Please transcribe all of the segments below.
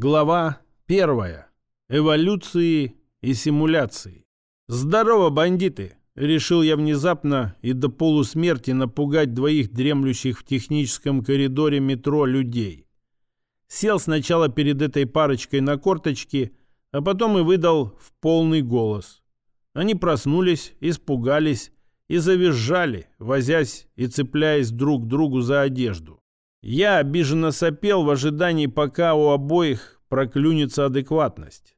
Глава первая. Эволюции и симуляции. «Здорово, бандиты!» — решил я внезапно и до полусмерти напугать двоих дремлющих в техническом коридоре метро людей. Сел сначала перед этой парочкой на корточки, а потом и выдал в полный голос. Они проснулись, испугались и завизжали, возясь и цепляясь друг к другу за одежду. Я обиженно сопел в ожидании, пока у обоих проклюнется адекватность.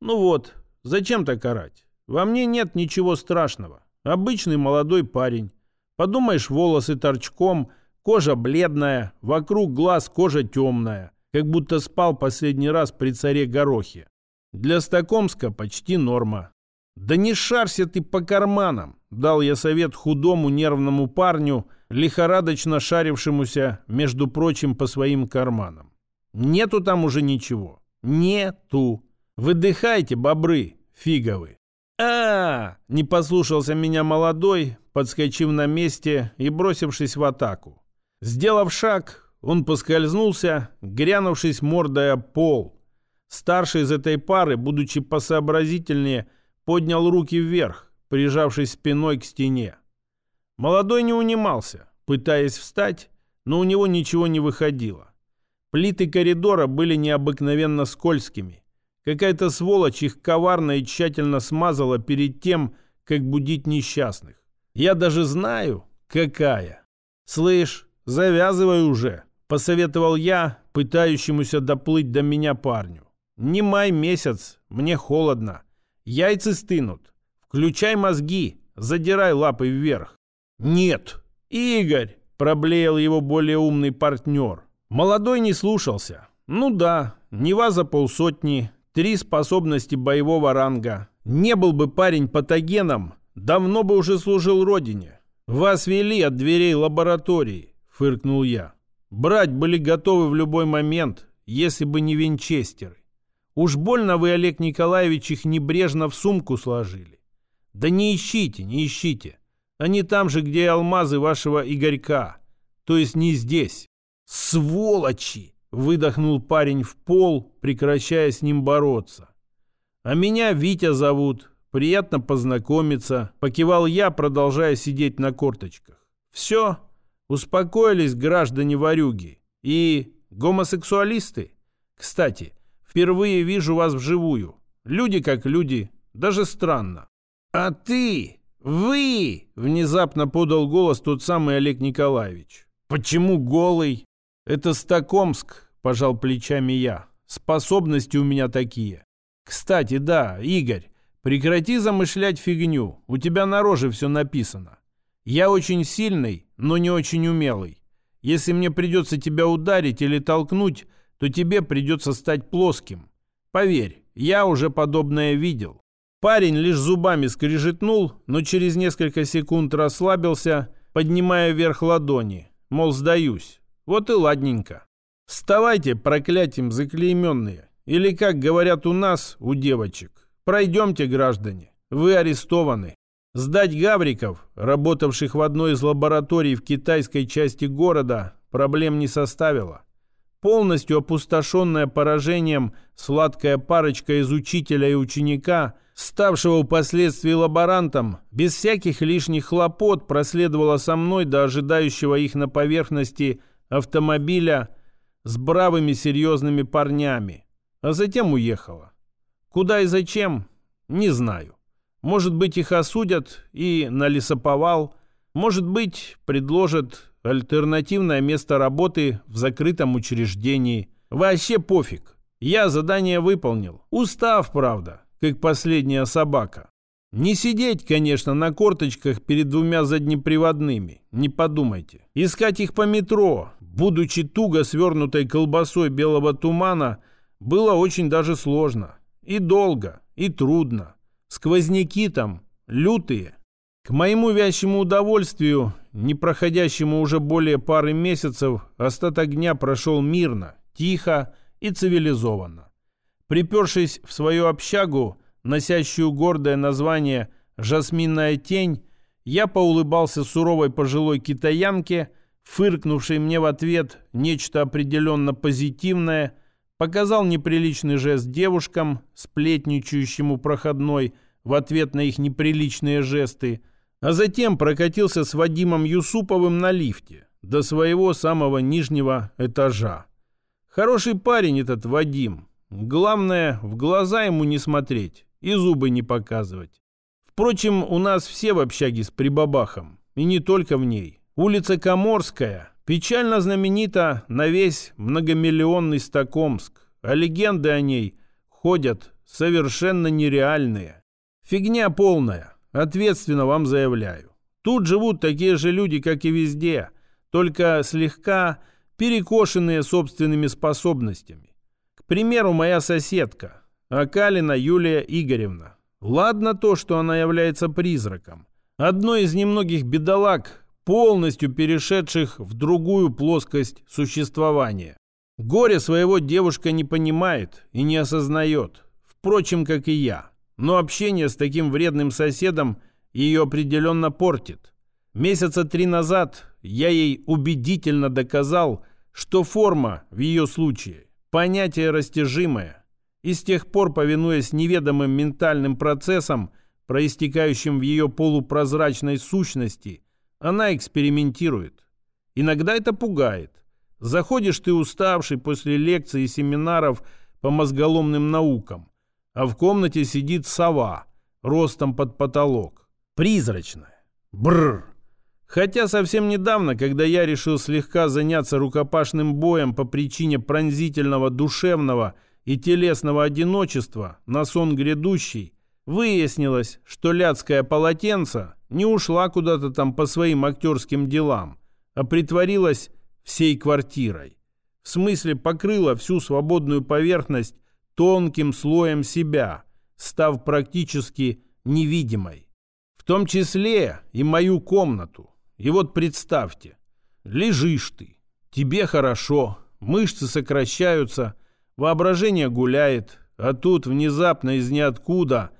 Ну вот, зачем так орать? Во мне нет ничего страшного. Обычный молодой парень. Подумаешь, волосы торчком, кожа бледная, вокруг глаз кожа темная, как будто спал последний раз при царе Горохе. Для Стокомска почти норма. «Да не шарься ты по карманам!» — дал я совет худому нервному парню, лихорадочно шарившемуся, между прочим, по своим карманам. «Нету там уже ничего. Нету. Выдыхайте, бобры фиговы!» а, -а, -а не послушался меня молодой, подскочив на месте и бросившись в атаку. Сделав шаг, он поскользнулся, грянувшись мордой о пол. Старший из этой пары, будучи посообразительнее, — поднял руки вверх, прижавшись спиной к стене. Молодой не унимался, пытаясь встать, но у него ничего не выходило. Плиты коридора были необыкновенно скользкими. Какая-то сволочь их коварно и тщательно смазала перед тем, как будить несчастных. Я даже знаю, какая. «Слышь, завязывай уже», — посоветовал я, пытающемуся доплыть до меня парню. «Не май месяц, мне холодно. Яйца стынут. Включай мозги, задирай лапы вверх. Нет. Игорь, проблеял его более умный партнер. Молодой не слушался. Ну да, Нева за полсотни, три способности боевого ранга. Не был бы парень патогеном, давно бы уже служил родине. Вас вели от дверей лаборатории, фыркнул я. Брать были готовы в любой момент, если бы не винчестеры. Уж больно вы, Олег Николаевич, их небрежно в сумку сложили. Да не ищите, не ищите. Они там же, где и алмазы вашего Игорька. То есть не здесь. Сволочи! Выдохнул парень в пол, прекращая с ним бороться. А меня Витя зовут. Приятно познакомиться. Покивал я, продолжая сидеть на корточках. Все. Успокоились граждане-ворюги. И гомосексуалисты. Кстати, Впервые вижу вас вживую. Люди как люди. Даже странно. А ты, вы, внезапно подал голос тот самый Олег Николаевич. Почему голый? Это Стокомск, пожал плечами я. Способности у меня такие. Кстати, да, Игорь, прекрати замышлять фигню. У тебя на роже все написано. Я очень сильный, но не очень умелый. Если мне придется тебя ударить или толкнуть, то тебе придется стать плоским. Поверь, я уже подобное видел. Парень лишь зубами скрежетнул, но через несколько секунд расслабился, поднимая вверх ладони. Мол, сдаюсь. Вот и ладненько. Вставайте, проклятием заклейменные. Или, как говорят у нас, у девочек. Пройдемте, граждане. Вы арестованы. Сдать гавриков, работавших в одной из лабораторий в китайской части города, проблем не составило. Полностью опустошенная поражением сладкая парочка из учителя и ученика, ставшего впоследствии лаборантом, без всяких лишних хлопот проследовала со мной до ожидающего их на поверхности автомобиля с бравыми серьезными парнями, а затем уехала. Куда и зачем, не знаю. Может быть, их осудят и на лесоповал, может быть, предложат Альтернативное место работы в закрытом учреждении. Вообще пофиг. Я задание выполнил. Устав, правда, как последняя собака. Не сидеть, конечно, на корточках перед двумя заднеприводными. Не подумайте. Искать их по метро, будучи туго свернутой колбасой белого тумана, было очень даже сложно. И долго, и трудно. Сквозняки там лютые. К моему вящему удовольствию, не проходящему уже более пары месяцев, остаток дня прошел мирно, тихо и цивилизованно. Припершись в свою общагу, носящую гордое название «Жасминная тень», я поулыбался суровой пожилой китаянке, фыркнувшей мне в ответ нечто определенно позитивное, показал неприличный жест девушкам, сплетничающему проходной в ответ на их неприличные жесты, а затем прокатился с Вадимом Юсуповым на лифте до своего самого нижнего этажа. Хороший парень этот Вадим. Главное, в глаза ему не смотреть и зубы не показывать. Впрочем, у нас все в общаге с прибабахом, и не только в ней. Улица Коморская печально знаменита на весь многомиллионный Стокомск, а легенды о ней ходят совершенно нереальные. Фигня полная, ответственно вам заявляю. Тут живут такие же люди, как и везде, только слегка перекошенные собственными способностями. Примеру, моя соседка, Акалина Юлия Игоревна. Ладно то, что она является призраком. Одной из немногих бедолаг, полностью перешедших в другую плоскость существования. Горе своего девушка не понимает и не осознает, впрочем, как и я. Но общение с таким вредным соседом ее определенно портит. Месяца три назад я ей убедительно доказал, что форма в ее случае – понятие растяжимое, и с тех пор, повинуясь неведомым ментальным процессам, проистекающим в ее полупрозрачной сущности, она экспериментирует. Иногда это пугает. Заходишь ты уставший после лекций и семинаров по мозголомным наукам, а в комнате сидит сова, ростом под потолок. Призрачная. Бррр. Хотя совсем недавно, когда я решил слегка заняться рукопашным боем по причине пронзительного душевного и телесного одиночества на сон грядущий, выяснилось, что ляцкое полотенце не ушла куда-то там по своим актерским делам, а притворилась всей квартирой. В смысле покрыла всю свободную поверхность тонким слоем себя, став практически невидимой. В том числе и мою комнату. И вот представьте, лежишь ты, тебе хорошо, мышцы сокращаются, воображение гуляет, а тут внезапно из ниоткуда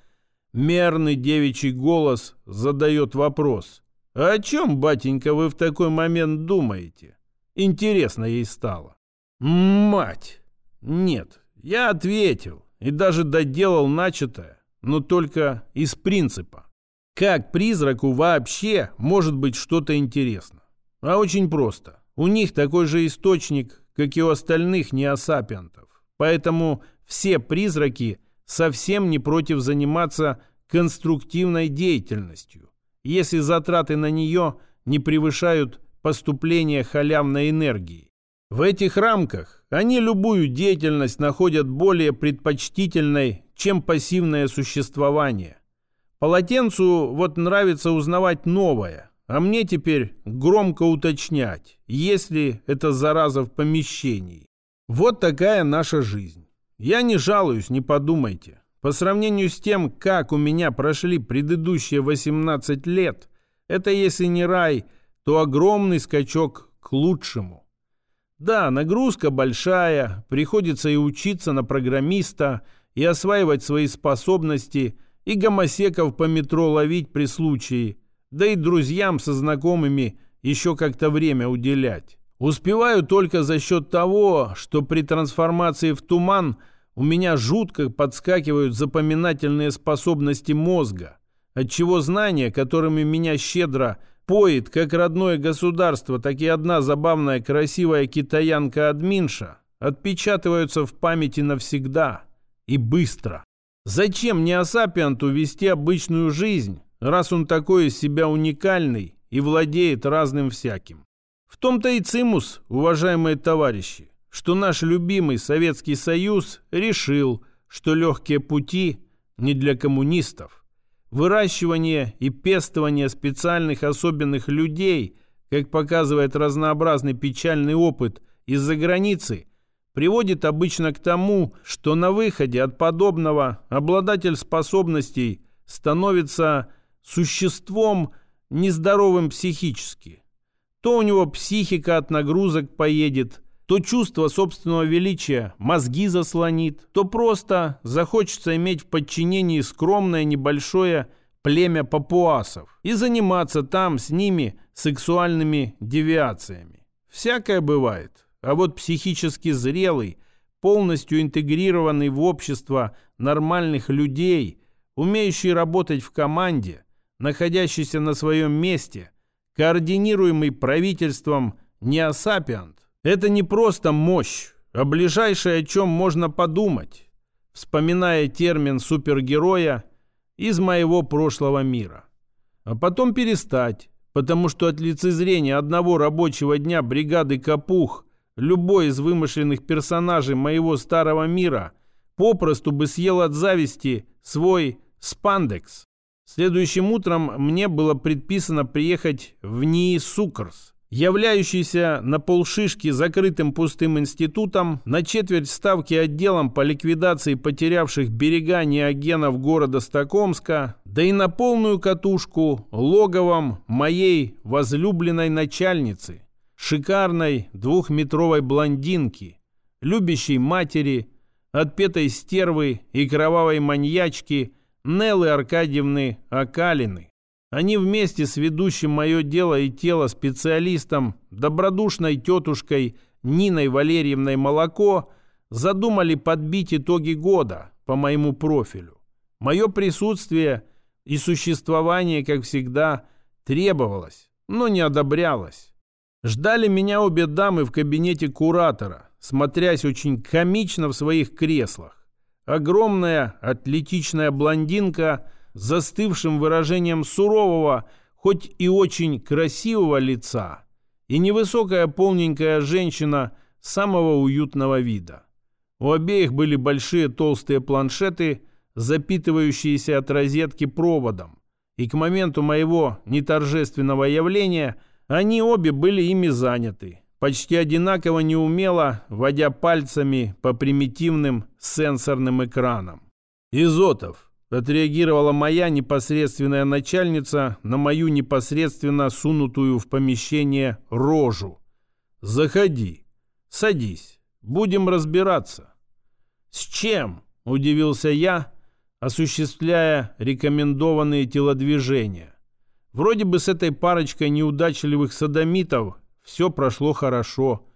мерный девичий голос задает вопрос. «О чем, батенька, вы в такой момент думаете?» Интересно ей стало. «Мать!» Нет, я ответил и даже доделал начатое, но только из принципа. Как призраку вообще может быть что-то интересно? А очень просто. У них такой же источник, как и у остальных неосапиантов. Поэтому все призраки совсем не против заниматься конструктивной деятельностью, если затраты на нее не превышают поступления халявной энергии. В этих рамках они любую деятельность находят более предпочтительной, чем пассивное существование. Полотенцу вот нравится узнавать новое, а мне теперь громко уточнять, есть ли это зараза в помещении. Вот такая наша жизнь. Я не жалуюсь, не подумайте. По сравнению с тем, как у меня прошли предыдущие 18 лет, это если не рай, то огромный скачок к лучшему. Да, нагрузка большая, приходится и учиться на программиста, и осваивать свои способности – и гомосеков по метро ловить при случае, да и друзьям со знакомыми еще как-то время уделять. Успеваю только за счет того, что при трансформации в туман у меня жутко подскакивают запоминательные способности мозга, отчего знания, которыми меня щедро поет как родное государство, так и одна забавная красивая китаянка-админша, отпечатываются в памяти навсегда и быстро. Зачем неосапианту вести обычную жизнь, раз он такой из себя уникальный и владеет разным всяким? В том-то и цимус, уважаемые товарищи, что наш любимый Советский Союз решил, что легкие пути не для коммунистов. Выращивание и пестование специальных особенных людей, как показывает разнообразный печальный опыт из-за границы – приводит обычно к тому, что на выходе от подобного обладатель способностей становится существом нездоровым психически. То у него психика от нагрузок поедет, то чувство собственного величия мозги заслонит, то просто захочется иметь в подчинении скромное небольшое племя папуасов и заниматься там с ними сексуальными девиациями. Всякое бывает. А вот психически зрелый, полностью интегрированный в общество нормальных людей, умеющий работать в команде, находящийся на своем месте, координируемый правительством неосапиант. Это не просто мощь, а ближайшее, о чем можно подумать, вспоминая термин супергероя из моего прошлого мира. А потом перестать, потому что от лицезрения одного рабочего дня бригады «Капух» любой из вымышленных персонажей моего старого мира попросту бы съел от зависти свой спандекс. Следующим утром мне было предписано приехать в НИИ Сукарс, являющийся на полшишки закрытым пустым институтом, на четверть ставки отделом по ликвидации потерявших берега неогенов города Стокомска, да и на полную катушку логовом моей возлюбленной начальницы, шикарной двухметровой блондинки, любящей матери, отпетой стервы и кровавой маньячки – Неллы Аркадьевны Акалины. Они вместе с ведущим мое дело и тело специалистом, добродушной тетушкой Ниной Валерьевной Молоко, задумали подбить итоги года по моему профилю. Мое присутствие и существование, как всегда, требовалось, но не одобрялось. Ждали меня обе дамы в кабинете куратора, смотрясь очень комично в своих креслах. Огромная атлетичная блондинка с застывшим выражением сурового, хоть и очень красивого лица, и невысокая полненькая женщина самого уютного вида. У обеих были большие толстые планшеты, запитывающиеся от розетки проводом, и к моменту моего неторжественного явления они обе были ими заняты почти одинаково неумело, водя пальцами по примитивным сенсорным экранам. «Изотов», — отреагировала моя непосредственная начальница на мою непосредственно сунутую в помещение рожу. «Заходи, садись, будем разбираться». «С чем?» — удивился я, осуществляя рекомендованные телодвижения. Вроде бы с этой парочкой неудачливых садомитов все прошло хорошо.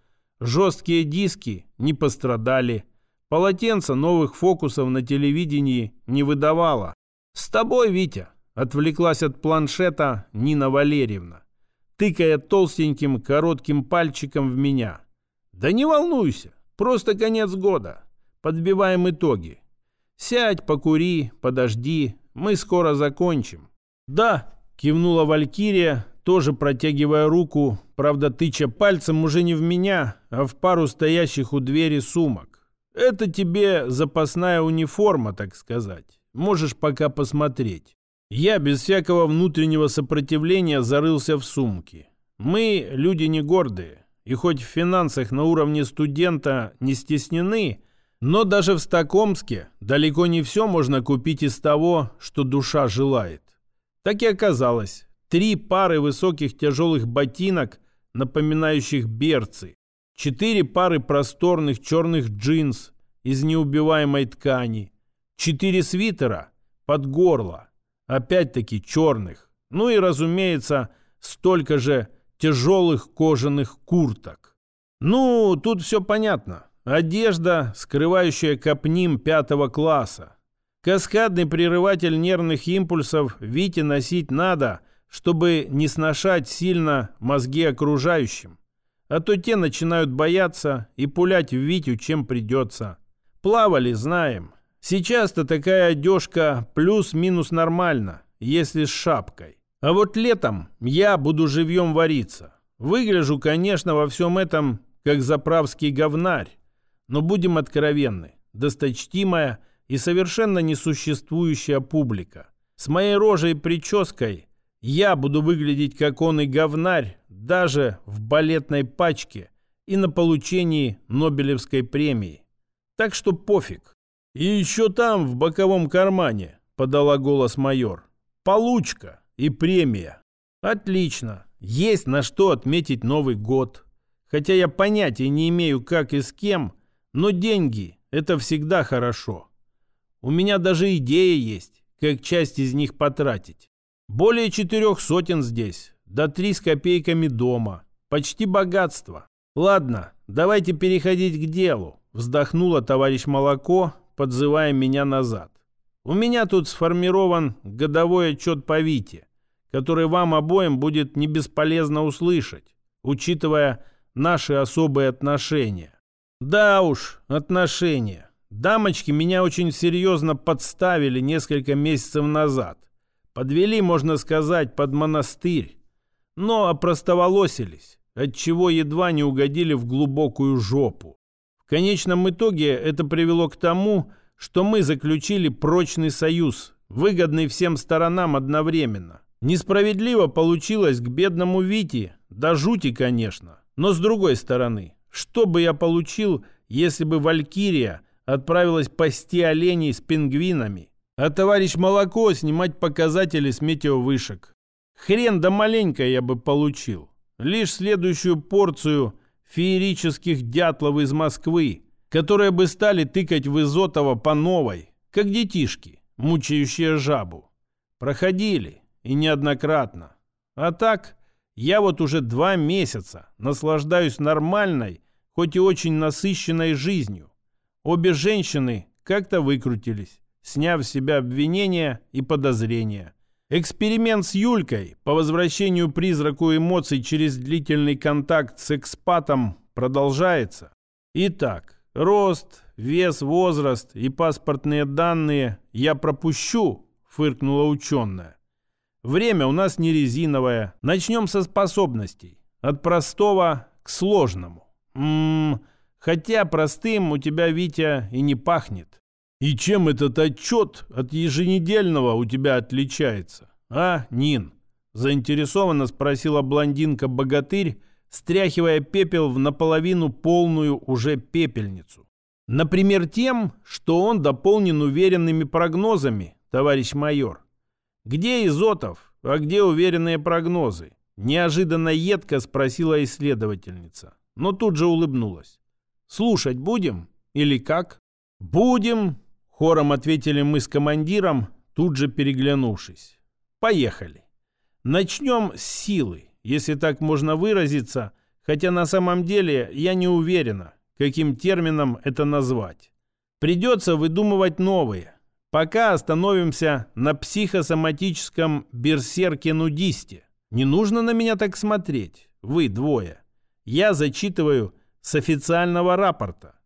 Жесткие диски не пострадали. Полотенца новых фокусов на телевидении не выдавало. «С тобой, Витя!» — отвлеклась от планшета Нина Валерьевна, тыкая толстеньким коротким пальчиком в меня. «Да не волнуйся, просто конец года. Подбиваем итоги. Сядь, покури, подожди, мы скоро закончим». «Да», — кивнула Валькирия, тоже протягивая руку, правда тыча пальцем уже не в меня, а в пару стоящих у двери сумок. «Это тебе запасная униформа, так сказать. Можешь пока посмотреть». Я без всякого внутреннего сопротивления зарылся в сумки. Мы люди не гордые, и хоть в финансах на уровне студента не стеснены, но даже в Стокомске далеко не все можно купить из того, что душа желает. Так и оказалось. Три пары высоких тяжелых ботинок, напоминающих берцы. Четыре пары просторных черных джинс из неубиваемой ткани. Четыре свитера под горло. Опять-таки черных. Ну и, разумеется, столько же тяжелых кожаных курток. Ну, тут все понятно. Одежда, скрывающая капним пятого класса. Каскадный прерыватель нервных импульсов Вите носить надо – чтобы не сношать сильно мозги окружающим. А то те начинают бояться и пулять в Витю, чем придется. Плавали, знаем. Сейчас-то такая одежка плюс-минус нормально, если с шапкой. А вот летом я буду живьем вариться. Выгляжу, конечно, во всем этом, как заправский говнарь. Но будем откровенны. Досточтимая и совершенно несуществующая публика. С моей рожей и прической я буду выглядеть как он и говнарь даже в балетной пачке и на получении Нобелевской премии. Так что пофиг. И еще там, в боковом кармане, подала голос майор. Получка и премия. Отлично. Есть на что отметить Новый год. Хотя я понятия не имею, как и с кем, но деньги – это всегда хорошо. У меня даже идея есть, как часть из них потратить. Более четырех сотен здесь, да три с копейками дома. Почти богатство. Ладно, давайте переходить к делу. вздохнула товарищ Молоко, подзывая меня назад. У меня тут сформирован годовой отчет по Вите, который вам обоим будет не бесполезно услышать, учитывая наши особые отношения. Да уж, отношения. Дамочки меня очень серьезно подставили несколько месяцев назад. Подвели, можно сказать, под монастырь. Но опростоволосились, отчего едва не угодили в глубокую жопу. В конечном итоге это привело к тому, что мы заключили прочный союз, выгодный всем сторонам одновременно. Несправедливо получилось к бедному Вите, да жути, конечно. Но с другой стороны, что бы я получил, если бы Валькирия отправилась пасти оленей с пингвинами, а товарищ Молоко снимать показатели с метеовышек? Хрен да маленько я бы получил. Лишь следующую порцию феерических дятлов из Москвы, которые бы стали тыкать в Изотова по новой, как детишки, мучающие жабу. Проходили, и неоднократно. А так, я вот уже два месяца наслаждаюсь нормальной, хоть и очень насыщенной жизнью. Обе женщины как-то выкрутились, сняв с себя обвинения и подозрения. Эксперимент с Юлькой по возвращению призраку эмоций через длительный контакт с экспатом продолжается. Итак, рост, вес, возраст и паспортные данные я пропущу, фыркнула ученая. Время у нас не резиновое. Начнем со способностей. От простого к сложному. Ммм, хотя простым у тебя, Витя, и не пахнет. И чем этот отчет от еженедельного у тебя отличается? А, Нин? Заинтересованно спросила блондинка-богатырь, стряхивая пепел в наполовину полную уже пепельницу. Например, тем, что он дополнен уверенными прогнозами, товарищ майор. Где Изотов, а где уверенные прогнозы? Неожиданно едко спросила исследовательница, но тут же улыбнулась. Слушать будем или как? Будем, хором ответили мы с командиром, тут же переглянувшись. Поехали. Начнем с силы, если так можно выразиться, хотя на самом деле я не уверена, каким термином это назвать. Придется выдумывать новые, Пока остановимся на психосоматическом берсерке-нудисте. Не нужно на меня так смотреть, вы двое. Я зачитываю с официального рапорта.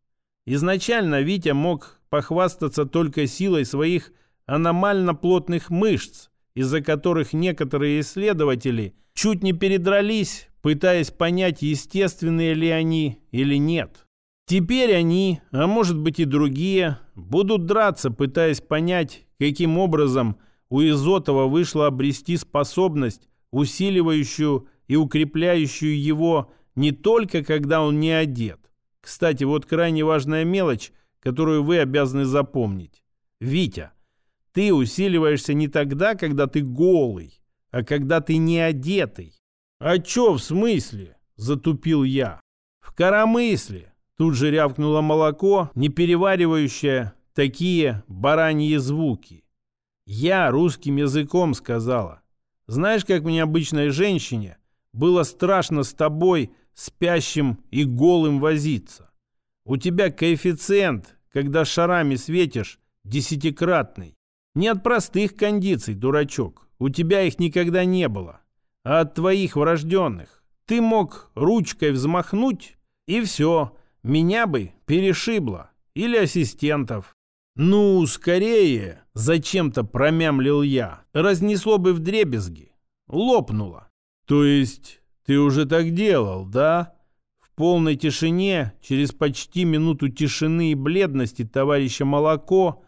Изначально Витя мог похвастаться только силой своих аномально плотных мышц, из-за которых некоторые исследователи чуть не передрались, пытаясь понять, естественные ли они или нет. Теперь они, а может быть и другие, будут драться, пытаясь понять, каким образом у Изотова вышло обрести способность, усиливающую и укрепляющую его не только когда он не одет. Кстати, вот крайне важная мелочь, которую вы обязаны запомнить. Витя, ты усиливаешься не тогда, когда ты голый, а когда ты не одетый. А чё в смысле? Затупил я. В коромысле. Тут же рявкнуло молоко, не переваривающее такие бараньи звуки. Я русским языком сказала. Знаешь, как мне обычной женщине было страшно с тобой, спящим и голым возиться. У тебя коэффициент, когда шарами светишь, десятикратный. Не от простых кондиций, дурачок. У тебя их никогда не было. А от твоих врожденных. Ты мог ручкой взмахнуть, и все, меня бы перешибло. Или ассистентов. Ну, скорее, зачем-то промямлил я. Разнесло бы в дребезги. Лопнуло. То есть ты уже так делал, да? В полной тишине, через почти минуту тишины и бледности товарища Молоко,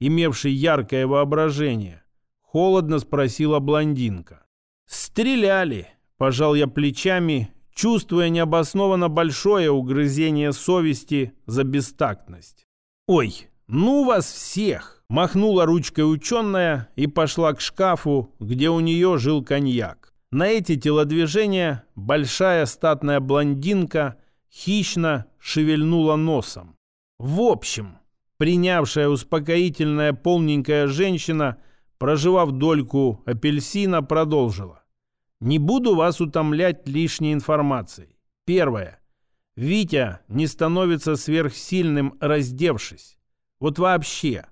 имевший яркое воображение, холодно спросила блондинка. «Стреляли!» – пожал я плечами чувствуя необоснованно большое угрызение совести за бестактность. «Ой, ну вас всех!» – махнула ручкой ученая и пошла к шкафу, где у нее жил коньяк. На эти телодвижения большая статная блондинка хищно шевельнула носом. В общем, принявшая успокоительная полненькая женщина, проживав дольку апельсина, продолжила. Не буду вас утомлять лишней информацией. Первое. Витя не становится сверхсильным, раздевшись. Вот вообще.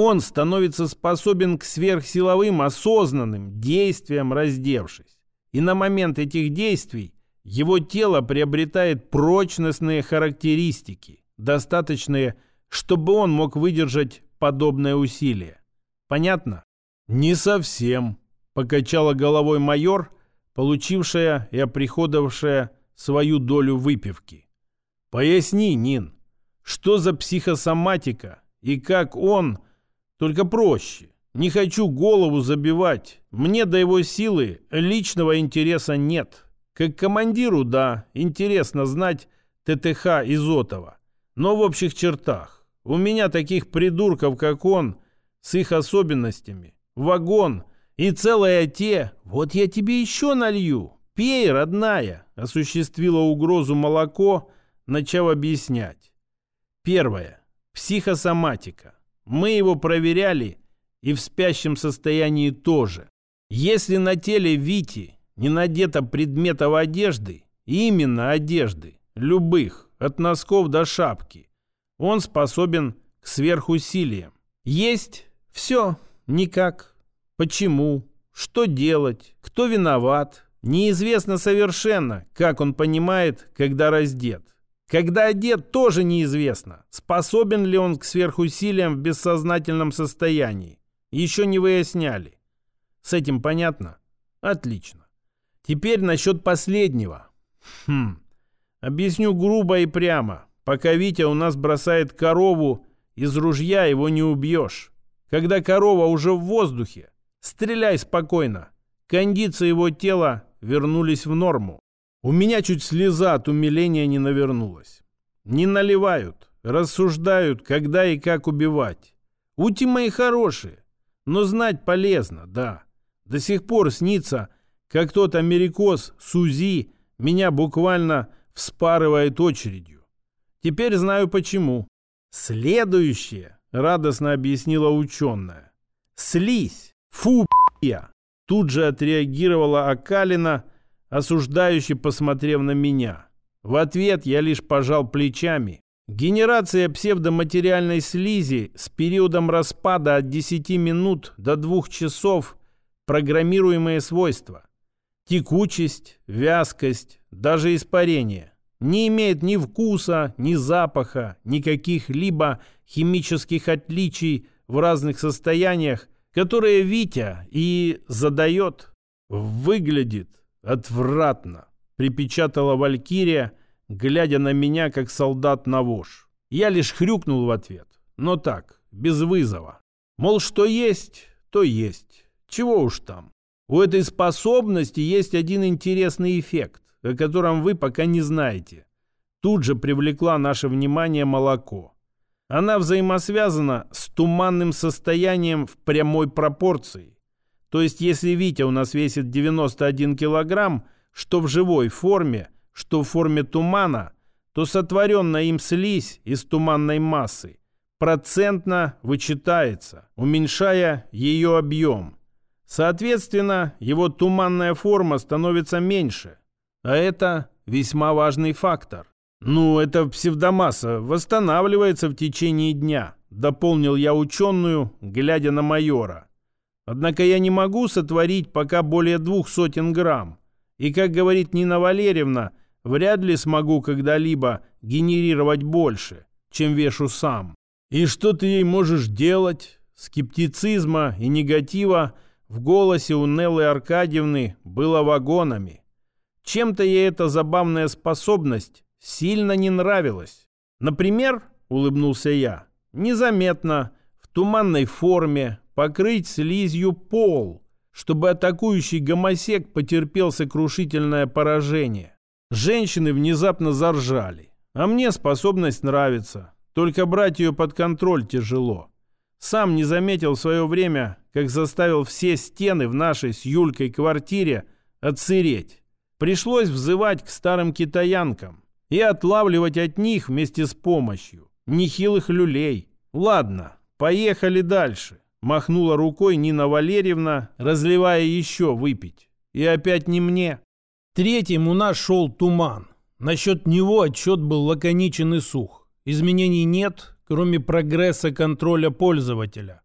Он становится способен к сверхсиловым осознанным действиям, раздевшись. И на момент этих действий его тело приобретает прочностные характеристики, достаточные, чтобы он мог выдержать подобное усилие. Понятно? Не совсем, покачала головой майор, получившая и оприходовавшая свою долю выпивки. Поясни, Нин, что за психосоматика и как он, только проще. Не хочу голову забивать. Мне до его силы личного интереса нет. Как командиру, да, интересно знать ТТХ Изотова. Но в общих чертах. У меня таких придурков, как он, с их особенностями. Вагон и целая те. Вот я тебе еще налью. Пей, родная. Осуществила угрозу молоко, начав объяснять. Первое. Психосоматика. Мы его проверяли и в спящем состоянии тоже. Если на теле Вити не надето предметов одежды, именно одежды, любых, от носков до шапки, он способен к сверхусилиям. Есть все никак. Почему? Что делать? Кто виноват? Неизвестно совершенно, как он понимает, когда раздет. Когда одет, тоже неизвестно, способен ли он к сверхусилиям в бессознательном состоянии. Еще не выясняли. С этим понятно? Отлично. Теперь насчет последнего. Хм. Объясню грубо и прямо. Пока Витя у нас бросает корову, из ружья его не убьешь. Когда корова уже в воздухе, стреляй спокойно. Кондиции его тела вернулись в норму. У меня чуть слеза от умиления не навернулась. Не наливают, рассуждают, когда и как убивать. Ути мои хорошие, но знать полезно, да. До сих пор снится, как тот америкос Сузи меня буквально вспарывает очередью. Теперь знаю почему. Следующее, радостно объяснила ученая. Слизь! Фу, я! Тут же отреагировала Акалина, осуждающе посмотрев на меня. В ответ я лишь пожал плечами. Генерация псевдоматериальной слизи с периодом распада от 10 минут до 2 часов – программируемые свойства. Текучесть, вязкость, даже испарение. Не имеет ни вкуса, ни запаха, никаких либо химических отличий в разных состояниях, которые Витя и задает. Выглядит отвратно, припечатала Валькирия, глядя на меня, как солдат на вож. Я лишь хрюкнул в ответ, но так, без вызова. Мол, что есть, то есть. Чего уж там. У этой способности есть один интересный эффект, о котором вы пока не знаете. Тут же привлекла наше внимание молоко. Она взаимосвязана с туманным состоянием в прямой пропорции. То есть, если Витя у нас весит 91 килограмм, что в живой форме, что в форме тумана, то сотворенная им слизь из туманной массы процентно вычитается, уменьшая ее объем. Соответственно, его туманная форма становится меньше. А это весьма важный фактор. «Ну, эта псевдомасса восстанавливается в течение дня», дополнил я ученую, глядя на майора. Однако я не могу сотворить пока более двух сотен грамм. И, как говорит Нина Валерьевна, вряд ли смогу когда-либо генерировать больше, чем вешу сам. И что ты ей можешь делать? Скептицизма и негатива в голосе у Неллы Аркадьевны было вагонами. Чем-то ей эта забавная способность сильно не нравилась. Например, улыбнулся я, незаметно, в туманной форме, покрыть слизью пол, чтобы атакующий гомосек потерпел сокрушительное поражение. Женщины внезапно заржали. А мне способность нравится. Только брать ее под контроль тяжело. Сам не заметил в свое время, как заставил все стены в нашей с Юлькой квартире отсыреть. Пришлось взывать к старым китаянкам и отлавливать от них вместе с помощью нехилых люлей. Ладно, поехали дальше. Махнула рукой Нина Валерьевна, разливая еще выпить. И опять не мне. Третьим у нас шел туман. Насчет него отчет был лаконичен и сух. Изменений нет, кроме прогресса контроля пользователя.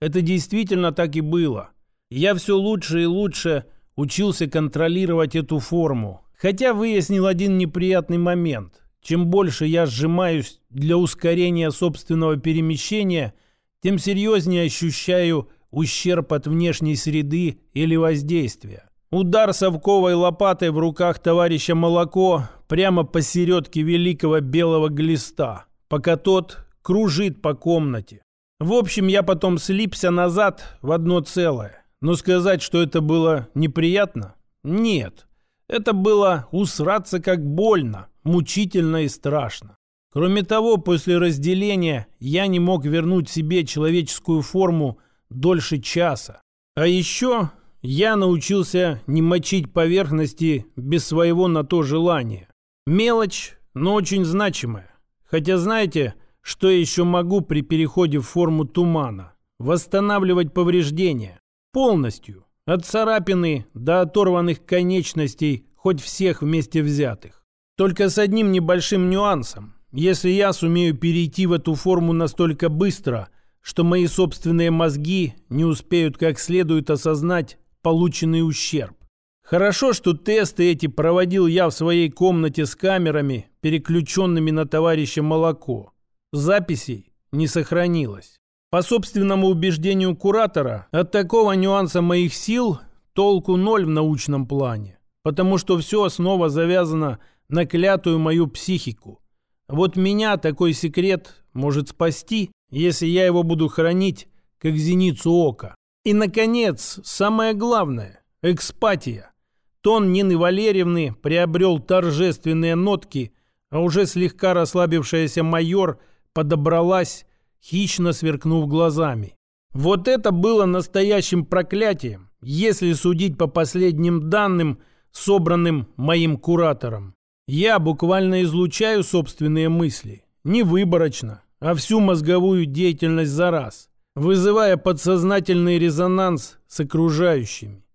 Это действительно так и было. Я все лучше и лучше учился контролировать эту форму, хотя выяснил один неприятный момент. Чем больше я сжимаюсь для ускорения собственного перемещения, тем серьезнее ощущаю ущерб от внешней среды или воздействия. Удар совковой лопатой в руках товарища Молоко прямо посередке великого белого глиста, пока тот кружит по комнате. В общем, я потом слипся назад в одно целое. Но сказать, что это было неприятно? Нет. Это было усраться как больно, мучительно и страшно. Кроме того, после разделения я не мог вернуть себе человеческую форму дольше часа. А еще я научился не мочить поверхности без своего на то желания. Мелочь, но очень значимая. Хотя знаете, что еще могу при переходе в форму тумана? Восстанавливать повреждения. Полностью. От царапины до оторванных конечностей, хоть всех вместе взятых. Только с одним небольшим нюансом. Если я сумею перейти в эту форму настолько быстро, что мои собственные мозги не успеют как следует осознать полученный ущерб. Хорошо, что тесты эти проводил я в своей комнате с камерами, переключенными на товарища Молоко. Записей не сохранилось. По собственному убеждению куратора, от такого нюанса моих сил толку ноль в научном плане, потому что все снова завязано на клятую мою психику. Вот меня такой секрет может спасти, если я его буду хранить, как зеницу ока. И, наконец, самое главное – экспатия. Тон Нины Валерьевны приобрел торжественные нотки, а уже слегка расслабившаяся майор подобралась, хищно сверкнув глазами. Вот это было настоящим проклятием, если судить по последним данным, собранным моим куратором. Я буквально излучаю собственные мысли, не выборочно, а всю мозговую деятельность за раз, вызывая подсознательный резонанс с окружающими.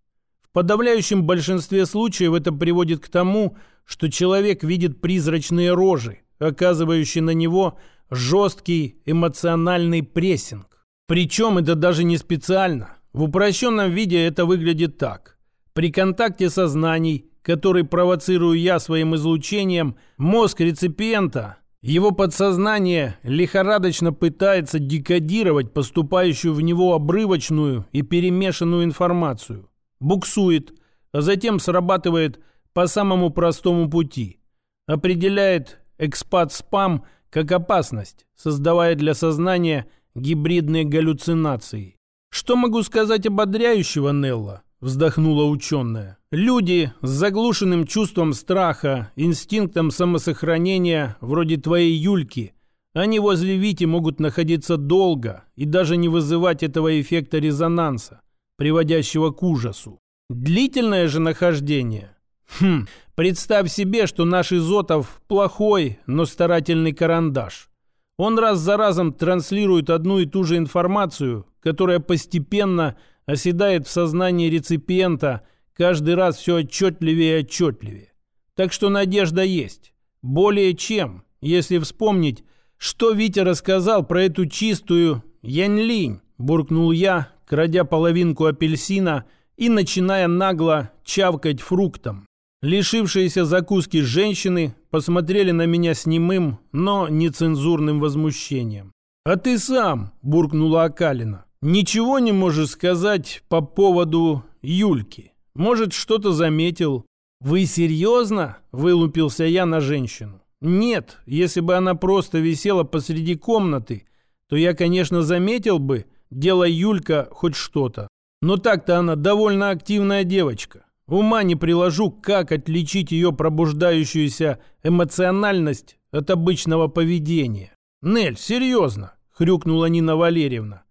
В подавляющем большинстве случаев это приводит к тому, что человек видит призрачные рожи, оказывающие на него жесткий эмоциональный прессинг. Причем это даже не специально. В упрощенном виде это выглядит так. При контакте сознаний, который провоцирую я своим излучением, мозг реципиента его подсознание лихорадочно пытается декодировать поступающую в него обрывочную и перемешанную информацию. Буксует, а затем срабатывает по самому простому пути. Определяет экспат-спам как опасность, создавая для сознания гибридные галлюцинации. Что могу сказать ободряющего Нелла? Вздохнула ученая. Люди с заглушенным чувством страха, инстинктом самосохранения, вроде твоей Юльки, они возле Вити могут находиться долго и даже не вызывать этого эффекта резонанса, приводящего к ужасу. Длительное же нахождение. Хм, представь себе, что наш Изотов плохой, но старательный карандаш. Он раз за разом транслирует одну и ту же информацию, которая постепенно – оседает в сознании реципиента каждый раз все отчетливее и отчетливее. Так что надежда есть. Более чем, если вспомнить, что Витя рассказал про эту чистую Янь-Линь, буркнул я, крадя половинку апельсина и начиная нагло чавкать фруктом. Лишившиеся закуски женщины посмотрели на меня с немым, но нецензурным возмущением. «А ты сам!» – буркнула Акалина. Ничего не можешь сказать по поводу Юльки. Может, что-то заметил. Вы серьезно? Вылупился я на женщину. Нет, если бы она просто висела посреди комнаты, то я, конечно, заметил бы, делая Юлька хоть что-то. Но так-то она довольно активная девочка. Ума не приложу, как отличить ее пробуждающуюся эмоциональность от обычного поведения. «Нель, серьезно!» — хрюкнула Нина Валерьевна.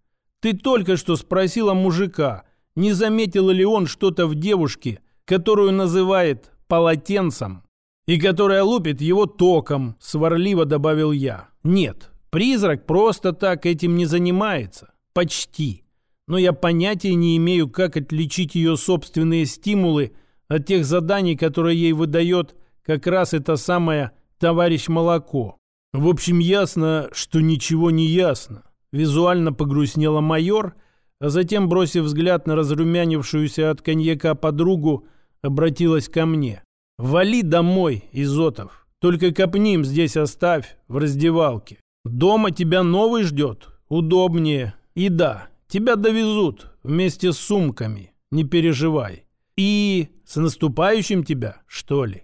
Ты только что спросила мужика, не заметил ли он что-то в девушке, которую называет полотенцем, и которая лупит его током, сварливо добавил я. Нет, призрак просто так этим не занимается. Почти. Но я понятия не имею, как отличить ее собственные стимулы от тех заданий, которые ей выдает как раз это самое «товарищ молоко». В общем, ясно, что ничего не ясно. Визуально погрустнела майор, а затем, бросив взгляд на разрумянившуюся от коньяка подругу, обратилась ко мне. «Вали домой, Изотов. Только копним здесь оставь, в раздевалке. Дома тебя новый ждет. Удобнее. И да, тебя довезут вместе с сумками. Не переживай. И с наступающим тебя, что ли?»